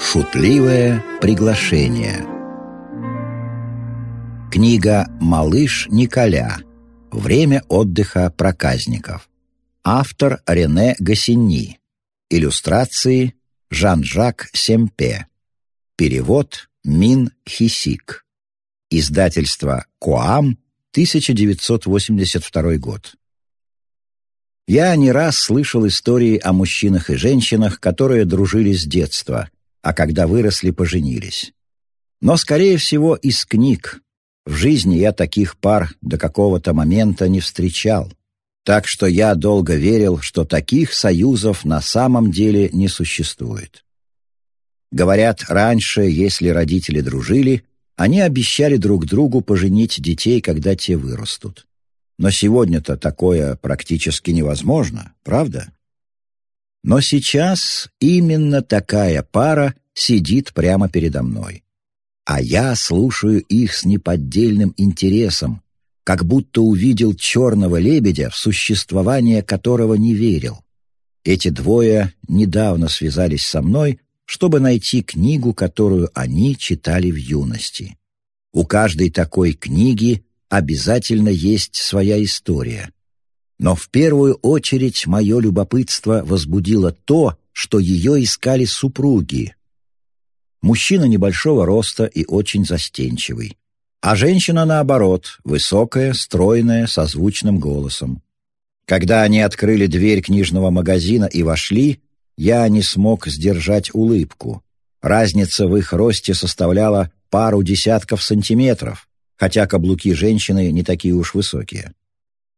Шутливое приглашение Книга «Малыш Николя. Время отдыха проказников». Автор Рене Гассини. Иллюстрации Жан-Жак Семпе. Перевод Мин Хисик. Издательство «Коам», 1982 год. Я не раз слышал истории о мужчинах и женщинах, которые дружили с детства, а когда выросли, поженились. Но, скорее всего, из книг. В жизни я таких пар до какого-то момента не встречал. Так что я долго верил, что таких союзов на самом деле не существует. Говорят, раньше, если родители дружили, они обещали друг другу поженить детей, когда те вырастут. Но сегодня-то такое практически невозможно, правда? Но сейчас именно такая пара сидит прямо передо мной. А я слушаю их с неподдельным интересом, как будто увидел черного лебедя, в существование которого не верил. Эти двое недавно связались со мной, чтобы найти книгу, которую они читали в юности. У каждой такой книги обязательно есть своя история. Но в первую очередь мое любопытство возбудило то, что ее искали супруги. Мужчина небольшого роста и очень застенчивый. А женщина, наоборот, высокая, стройная, со звучным голосом. Когда они открыли дверь книжного магазина и вошли, я не смог сдержать улыбку. Разница в их росте составляла пару десятков сантиметров, хотя каблуки женщины не такие уж высокие.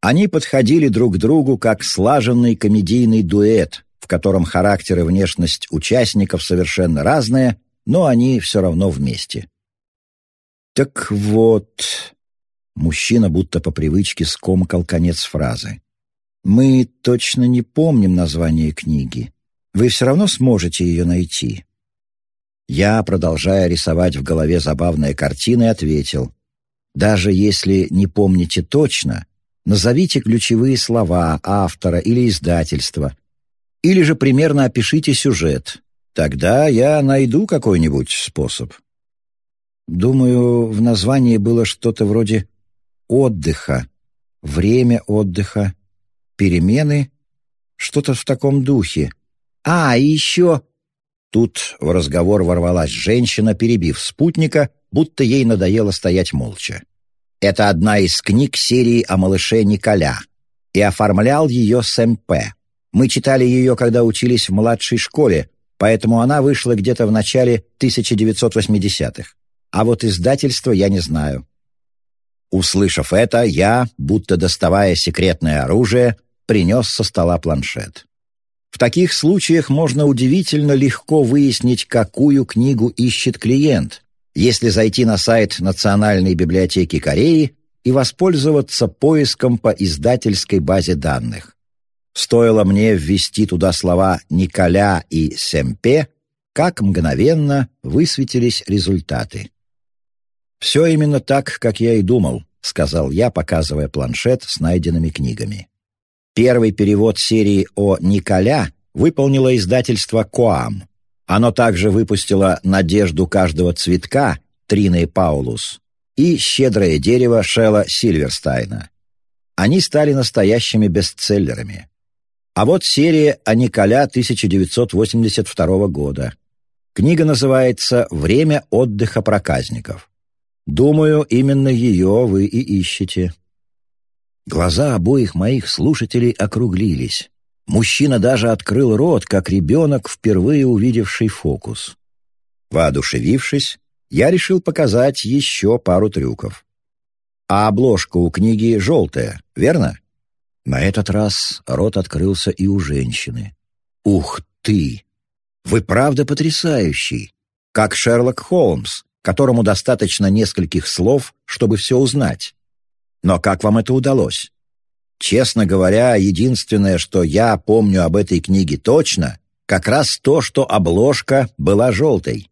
Они подходили друг к другу как слаженный комедийный дуэт, в котором характер и внешность участников совершенно разные, но они все равно вместе. «Так вот...» Мужчина будто по привычке скомкал конец фразы. «Мы точно не помним название книги. Вы все равно сможете ее найти». Я, продолжая рисовать в голове забавные картины, ответил. «Даже если не помните точно, назовите ключевые слова автора или издательства, или же примерно опишите сюжет. Тогда я найду какой-нибудь способ». Думаю, в названии было что-то вроде «отдыха», «время отдыха», «перемены», что-то в таком духе. А, и еще... Тут в разговор ворвалась женщина, перебив спутника, будто ей надоело стоять молча. Это одна из книг серии о малыше Николя, и оформлял ее Сэм П. Мы читали ее, когда учились в младшей школе, поэтому она вышла где-то в начале 1980-х. А вот издательство я не знаю. Услышав это, я, будто доставая секретное оружие, принес со стола планшет. В таких случаях можно удивительно легко выяснить, какую книгу ищет клиент, если зайти на сайт Национальной библиотеки Кореи и воспользоваться поиском по издательской базе данных. Стоило мне ввести туда слова «Николя» и «Семпе», как мгновенно высветились результаты. «Все именно так, как я и думал», — сказал я, показывая планшет с найденными книгами. Первый перевод серии о Николя выполнило издательство «Коам». Оно также выпустило «Надежду каждого цветка» Трины Паулус и «Щедрое дерево» Шелла Сильверстайна. Они стали настоящими бестселлерами. А вот серия о Николя 1982 года. Книга называется «Время отдыха проказников». Думаю, именно ее вы и ищете. Глаза обоих моих слушателей округлились. Мужчина даже открыл рот, как ребенок, впервые увидевший фокус. Воодушевившись, я решил показать еще пару трюков. А обложка у книги желтая, верно? На этот раз рот открылся и у женщины. «Ух ты! Вы правда потрясающий! Как Шерлок Холмс, которому достаточно нескольких слов, чтобы все узнать. Но как вам это удалось? Честно говоря, единственное, что я помню об этой книге точно, как раз то, что обложка была желтой.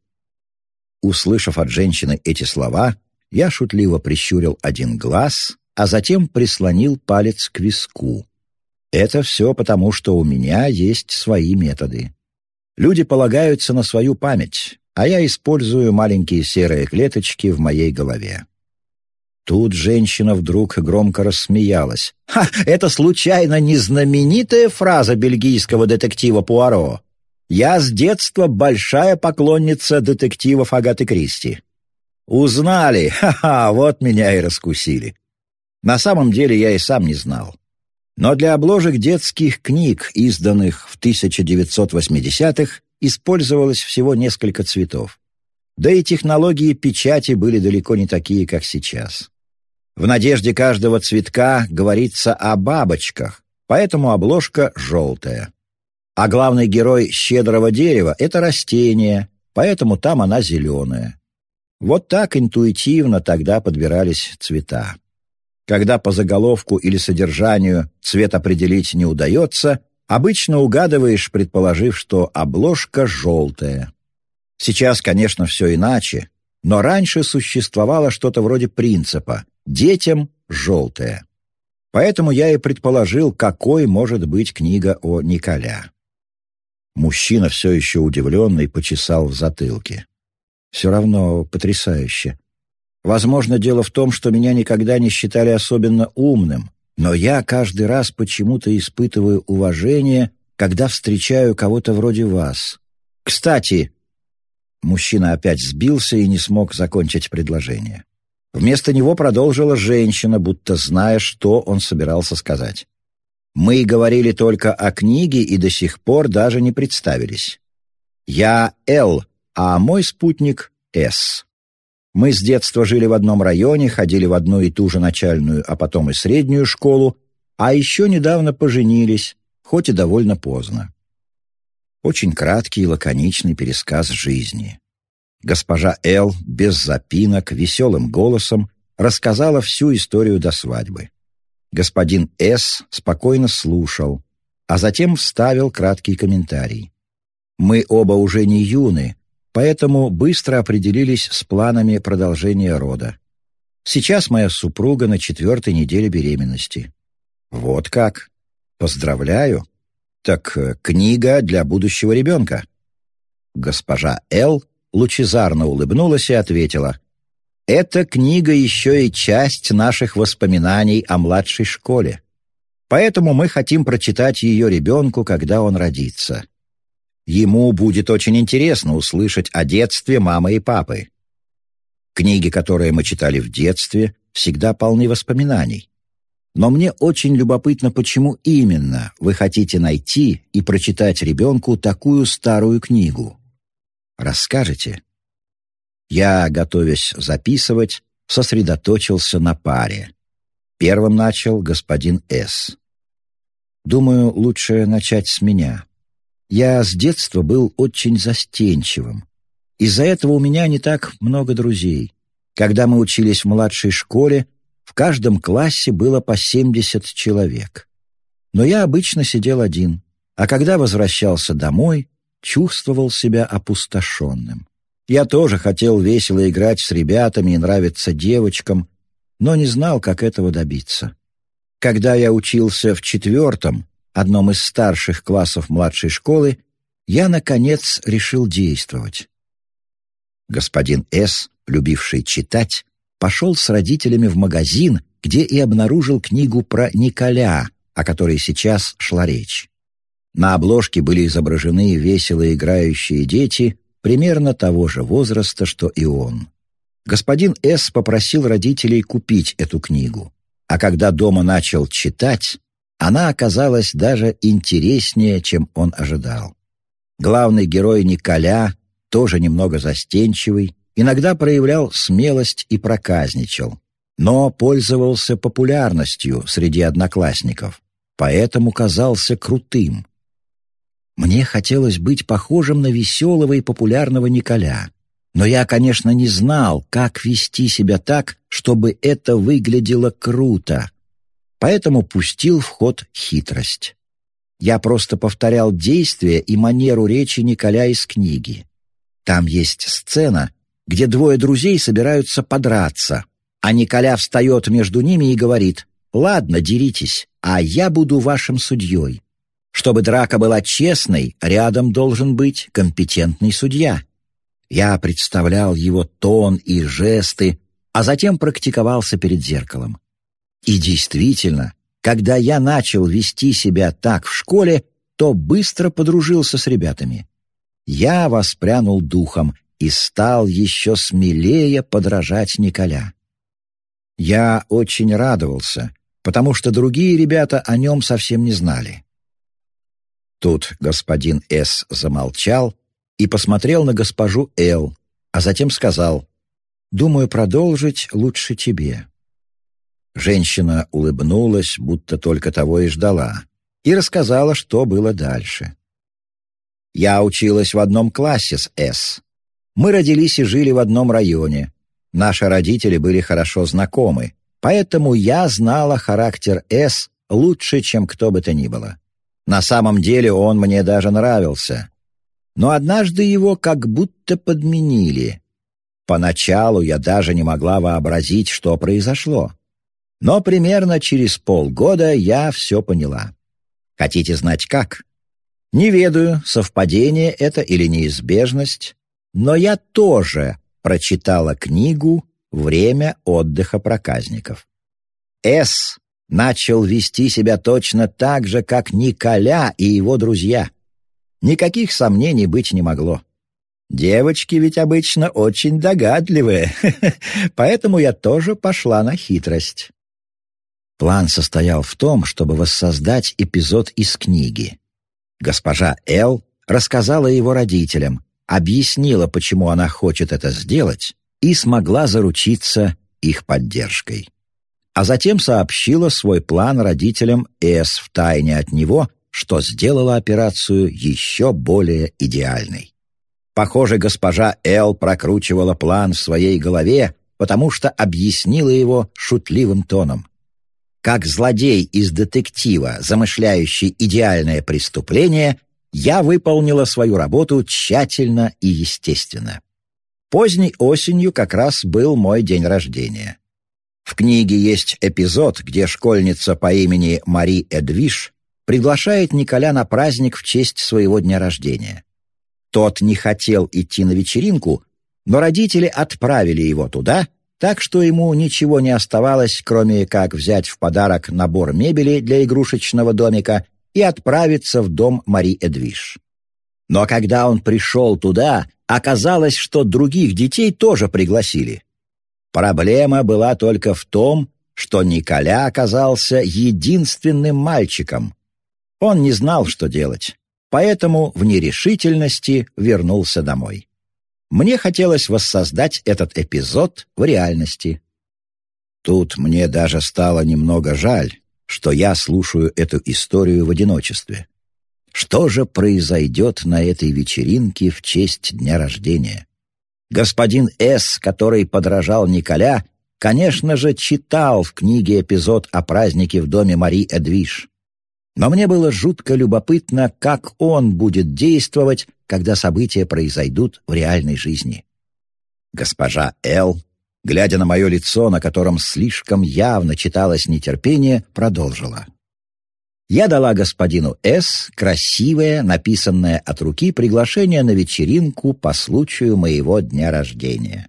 Услышав от женщины эти слова, я шутливо прищурил один глаз, а затем прислонил палец к виску. Это все потому, что у меня есть свои методы. Люди полагаются на свою память, а я использую маленькие серые клеточки в моей голове. Тут женщина вдруг громко рассмеялась. «Ха! Это случайно не знаменитая фраза бельгийского детектива Пуаро? Я с детства большая поклонница детективов Агаты Кристи. Узнали! Ха-ха! Вот меня и раскусили. На самом деле я и сам не знал. Но для обложек детских книг, изданных в 1980-х, использовалось всего несколько цветов. Да и технологии печати были далеко не такие, как сейчас. В надежде каждого цветка говорится о бабочках, поэтому обложка желтая. А главный герой «Щедрого дерева» — это растение, поэтому там она зеленая. Вот так интуитивно тогда подбирались цвета. Когда по заголовку или содержанию цвет определить не удается, обычно угадываешь, предположив, что обложка желтая. Сейчас, конечно, все иначе, но раньше существовало что-то вроде принципа Детям — желтое. Поэтому я и предположил, какой может быть книга о Николя. Мужчина все еще удивленный почесал в затылке. Все равно потрясающе. Возможно, дело в том, что меня никогда не считали особенно умным, но я каждый раз почему-то испытываю уважение, когда встречаю кого-то вроде вас. Кстати, мужчина опять сбился и не смог закончить предложение. Вместо него продолжила женщина, будто зная, что он собирался сказать. «Мы говорили только о книге и до сих пор даже не представились. Я Л, а мой спутник С. Мы с детства жили в одном районе, ходили в одну и ту же начальную, а потом и среднюю школу, а еще недавно поженились, хоть и довольно поздно. Очень краткий и лаконичный пересказ жизни. Госпожа Л. без запинок, веселым голосом рассказала всю историю до свадьбы. Господин С. спокойно слушал, а затем вставил краткий комментарий. «Мы оба уже не юны, поэтому быстро определились с планами продолжения рода. Сейчас моя супруга на четвертой неделе беременности». «Вот как! Поздравляю! Так э, книга для будущего ребенка». Госпожа Л лучезарно улыбнулась и ответила, «Эта книга еще и часть наших воспоминаний о младшей школе. Поэтому мы хотим прочитать ее ребенку, когда он родится. Ему будет очень интересно услышать о детстве мамы и папы. Книги, которые мы читали в детстве, всегда полны воспоминаний. Но мне очень любопытно, почему именно вы хотите найти и прочитать ребенку такую старую книгу. Расскажете?» Я, готовясь записывать, сосредоточился на паре. Первым начал господин С. Думаю, лучше начать с меня. Я с детства был очень застенчивым. Из-за этого у меня не так много друзей. Когда мы учились в младшей школе, в каждом классе было по 70 человек. Но я обычно сидел один, а когда возвращался домой, чувствовал себя опустошенным. Я тоже хотел весело играть с ребятами и нравиться девочкам, но не знал, как этого добиться. Когда я учился в четвертом, одном из старших классов младшей школы, я, наконец, решил действовать. Господин С., любивший читать, пошел с родителями в магазин, где и обнаружил книгу про Николя, о которой сейчас шла речь. На обложке были изображены весело играющие дети примерно того же возраста, что и он. Господин С. попросил родителей купить эту книгу, а когда дома начал читать, она оказалась даже интереснее, чем он ожидал. Главный герой Николя, тоже немного застенчивый, иногда проявлял смелость и проказничал, но пользовался популярностью среди одноклассников, поэтому казался крутым. Мне хотелось быть похожим на веселого и популярного Николя. Но я, конечно, не знал, как вести себя так, чтобы это выглядело круто. Поэтому пустил в ход хитрость. Я просто повторял действия и манеру речи Николя из книги. Там есть сцена, где двое друзей собираются подраться, а Николя встает между ними и говорит «Ладно, деритесь, а я буду вашим судьей». Чтобы драка была честной, рядом должен быть компетентный судья. Я представлял его тон и жесты, а затем практиковался перед зеркалом. И действительно, когда я начал вести себя так в школе, то быстро подружился с ребятами. Я воспрянул духом и стал еще смелее подражать Николя. Я очень радовался, потому что другие ребята о нем совсем не знали. Тут господин С. замолчал и посмотрел на госпожу Л., а затем сказал, «Думаю, продолжить лучше тебе». Женщина улыбнулась, будто только того и ждала, и рассказала, что было дальше. «Я училась в одном классе с С. Мы родились и жили в одном районе. Наши родители были хорошо знакомы, поэтому я знала характер С лучше, чем кто бы то ни было. На самом деле он мне даже нравился. Но однажды его как будто подменили. Поначалу я даже не могла вообразить, что произошло. Но примерно через полгода я все поняла. Хотите знать как? Не ведаю, совпадение это или неизбежность, но я тоже прочитала книгу «Время отдыха проказников». С начал вести себя точно так же, как Николя и его друзья. Никаких сомнений быть не могло. Девочки ведь обычно очень догадливые, поэтому я тоже пошла на хитрость. План состоял в том, чтобы воссоздать эпизод из книги. Госпожа Л. рассказала его родителям, объяснила, почему она хочет это сделать, и смогла заручиться их поддержкой а затем сообщила свой план родителям С в тайне от него, что сделала операцию еще более идеальной. Похоже, госпожа Л прокручивала план в своей голове, потому что объяснила его шутливым тоном. Как злодей из детектива, замышляющий идеальное преступление, я выполнила свою работу тщательно и естественно. Поздней осенью как раз был мой день рождения. В книге есть эпизод, где школьница по имени Мари Эдвиш приглашает Николя на праздник в честь своего дня рождения. Тот не хотел идти на вечеринку, но родители отправили его туда, так что ему ничего не оставалось, кроме как взять в подарок набор мебели для игрушечного домика и отправиться в дом Мари Эдвиш. Но когда он пришел туда, оказалось, что других детей тоже пригласили. Проблема была только в том, что Николя оказался единственным мальчиком. Он не знал, что делать, поэтому в нерешительности вернулся домой. Мне хотелось воссоздать этот эпизод в реальности. Тут мне даже стало немного жаль, что я слушаю эту историю в одиночестве. Что же произойдет на этой вечеринке в честь дня рождения? Господин С., который подражал Николя, конечно же, читал в книге эпизод о празднике в доме Мари Эдвиш. Но мне было жутко любопытно, как он будет действовать, когда события произойдут в реальной жизни. Госпожа Л., глядя на мое лицо, на котором слишком явно читалось нетерпение, продолжила я дала господину С. красивое, написанное от руки приглашение на вечеринку по случаю моего дня рождения.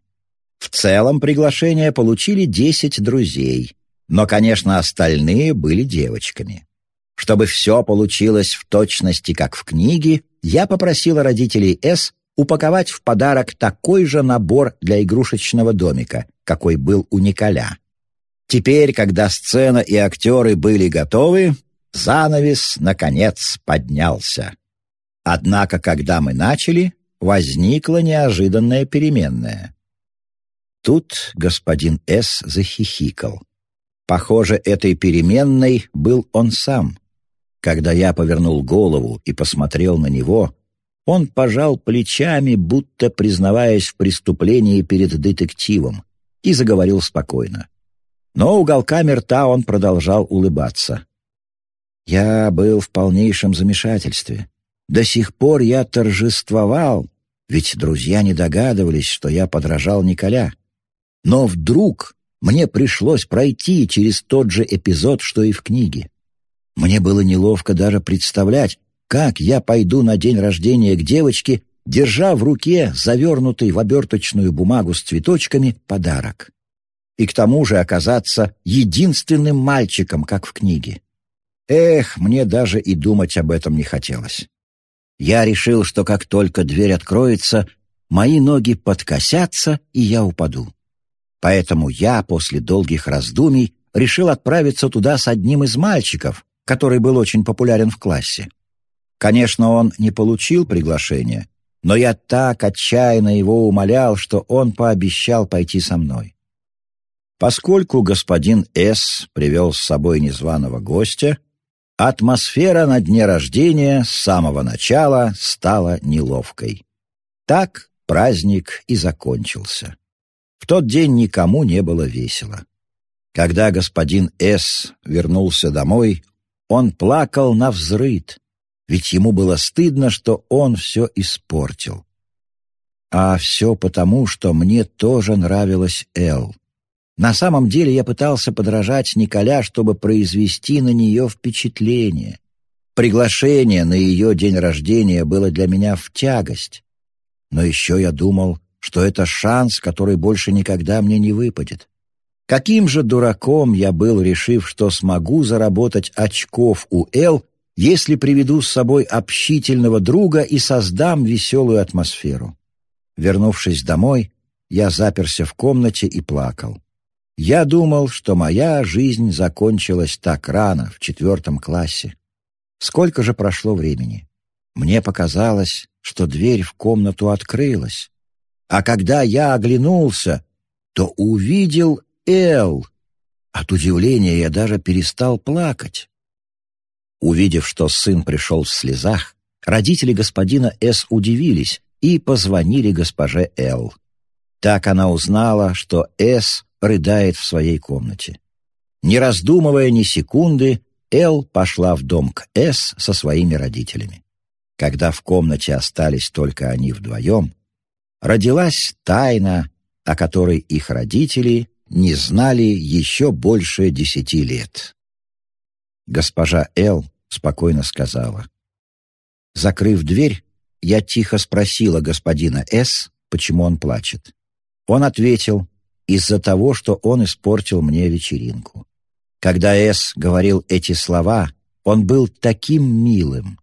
В целом приглашение получили десять друзей, но, конечно, остальные были девочками. Чтобы все получилось в точности, как в книге, я попросила родителей С упаковать в подарок такой же набор для игрушечного домика, какой был у Николя. Теперь, когда сцена и актеры были готовы, Занавес, наконец, поднялся. Однако, когда мы начали, возникла неожиданная переменная. Тут господин С. захихикал. Похоже, этой переменной был он сам. Когда я повернул голову и посмотрел на него, он пожал плечами, будто признаваясь в преступлении перед детективом, и заговорил спокойно. Но уголками рта он продолжал улыбаться. Я был в полнейшем замешательстве. До сих пор я торжествовал, ведь друзья не догадывались, что я подражал Николя. Но вдруг мне пришлось пройти через тот же эпизод, что и в книге. Мне было неловко даже представлять, как я пойду на день рождения к девочке, держа в руке завернутый в оберточную бумагу с цветочками подарок. И к тому же оказаться единственным мальчиком, как в книге. Эх, мне даже и думать об этом не хотелось. Я решил, что как только дверь откроется, мои ноги подкосятся, и я упаду. Поэтому я после долгих раздумий решил отправиться туда с одним из мальчиков, который был очень популярен в классе. Конечно, он не получил приглашения, но я так отчаянно его умолял, что он пообещал пойти со мной. Поскольку господин С. привел с собой незваного гостя, атмосфера на дне рождения с самого начала стала неловкой. Так праздник и закончился. В тот день никому не было весело. Когда господин С. вернулся домой, он плакал на взрыд, ведь ему было стыдно, что он все испортил. А все потому, что мне тоже нравилась Эл. На самом деле я пытался подражать Николя, чтобы произвести на нее впечатление. Приглашение на ее день рождения было для меня в тягость. Но еще я думал, что это шанс, который больше никогда мне не выпадет. Каким же дураком я был, решив, что смогу заработать очков у Эл, если приведу с собой общительного друга и создам веселую атмосферу. Вернувшись домой, я заперся в комнате и плакал. Я думал, что моя жизнь закончилась так рано, в четвертом классе. Сколько же прошло времени? Мне показалось, что дверь в комнату открылась. А когда я оглянулся, то увидел Эл. От удивления я даже перестал плакать. Увидев, что сын пришел в слезах, родители господина С. удивились и позвонили госпоже Л. Так она узнала, что С рыдает в своей комнате. Не раздумывая ни секунды, Эл пошла в дом к С со своими родителями. Когда в комнате остались только они вдвоем, родилась тайна, о которой их родители не знали еще больше десяти лет. Госпожа Эл спокойно сказала. Закрыв дверь, я тихо спросила господина С, почему он плачет. Он ответил, из-за того, что он испортил мне вечеринку. Когда С говорил эти слова, он был таким милым.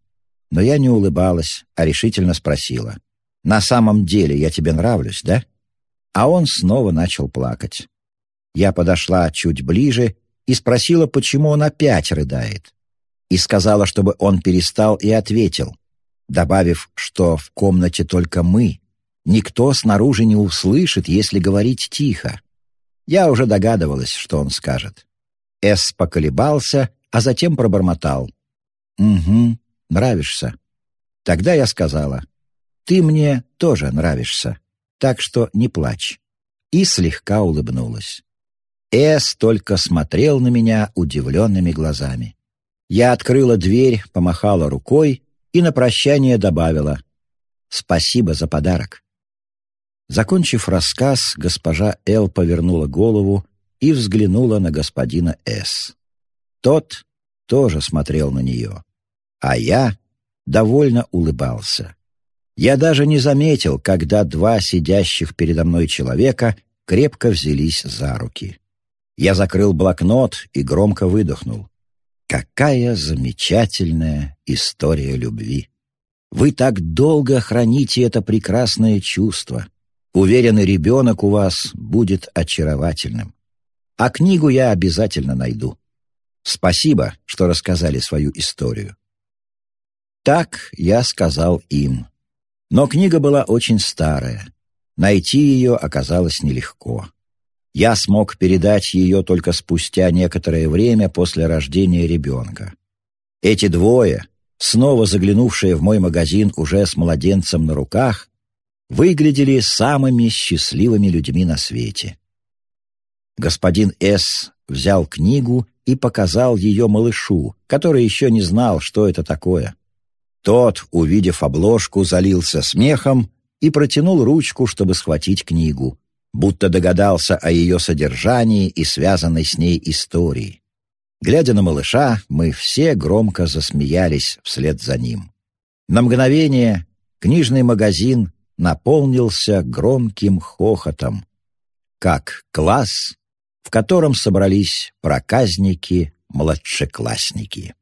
Но я не улыбалась, а решительно спросила. «На самом деле я тебе нравлюсь, да?» А он снова начал плакать. Я подошла чуть ближе и спросила, почему он опять рыдает. И сказала, чтобы он перестал и ответил, добавив, что в комнате только мы, Никто снаружи не услышит, если говорить тихо. Я уже догадывалась, что он скажет. Эс поколебался, а затем пробормотал. «Угу, нравишься». Тогда я сказала, «Ты мне тоже нравишься, так что не плачь». И слегка улыбнулась. Эс только смотрел на меня удивленными глазами. Я открыла дверь, помахала рукой и на прощание добавила «Спасибо за подарок». Закончив рассказ, госпожа Л. повернула голову и взглянула на господина С. Тот тоже смотрел на нее, а я довольно улыбался. Я даже не заметил, когда два сидящих передо мной человека крепко взялись за руки. Я закрыл блокнот и громко выдохнул. Какая замечательная история любви! Вы так долго храните это прекрасное чувство. Уверенный ребенок у вас будет очаровательным. А книгу я обязательно найду. Спасибо, что рассказали свою историю. Так я сказал им. Но книга была очень старая. Найти ее оказалось нелегко. Я смог передать ее только спустя некоторое время после рождения ребенка. Эти двое, снова заглянувшие в мой магазин уже с младенцем на руках, выглядели самыми счастливыми людьми на свете. Господин С. взял книгу и показал ее малышу, который еще не знал, что это такое. Тот, увидев обложку, залился смехом и протянул ручку, чтобы схватить книгу, будто догадался о ее содержании и связанной с ней истории. Глядя на малыша, мы все громко засмеялись вслед за ним. На мгновение книжный магазин наполнился громким хохотом, как класс, в котором собрались проказники-младшеклассники.